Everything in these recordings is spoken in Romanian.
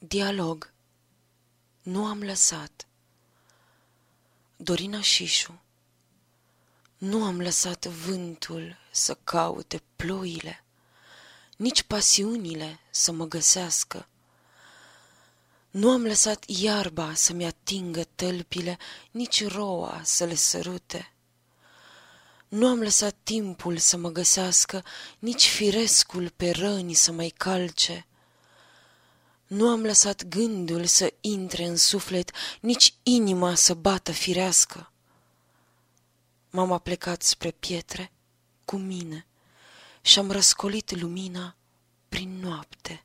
Dialog Nu am lăsat Dorina Șișu Nu am lăsat vântul să caute ploile, Nici pasiunile să mă găsească. Nu am lăsat iarba să-mi atingă tălpile, Nici roa să le sărute. Nu am lăsat timpul să mă găsească, Nici firescul pe răni să mai calce. Nu am lăsat gândul să intre în suflet, nici inima să bată firească. M-am aplecat spre pietre cu mine și-am răscolit lumina prin noapte.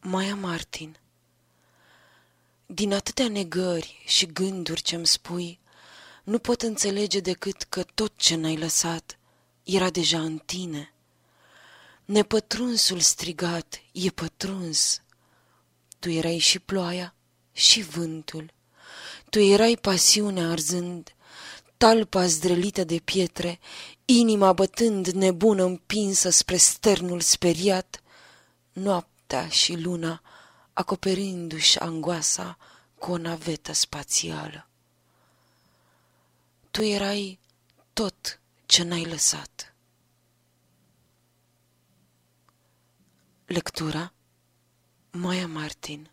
Maia Martin Din atâtea negări și gânduri ce-mi spui, nu pot înțelege decât că tot ce n-ai lăsat era deja în tine – Nepătrunsul strigat e pătruns. Tu erai și ploaia și vântul. Tu erai pasiunea arzând, talpa zdrălită de pietre, inima bătând nebună împinsă spre sternul speriat, noaptea și luna acoperindu-și angoasa cu o navetă spațială. Tu erai tot ce n-ai lăsat. Lectura Moia Martin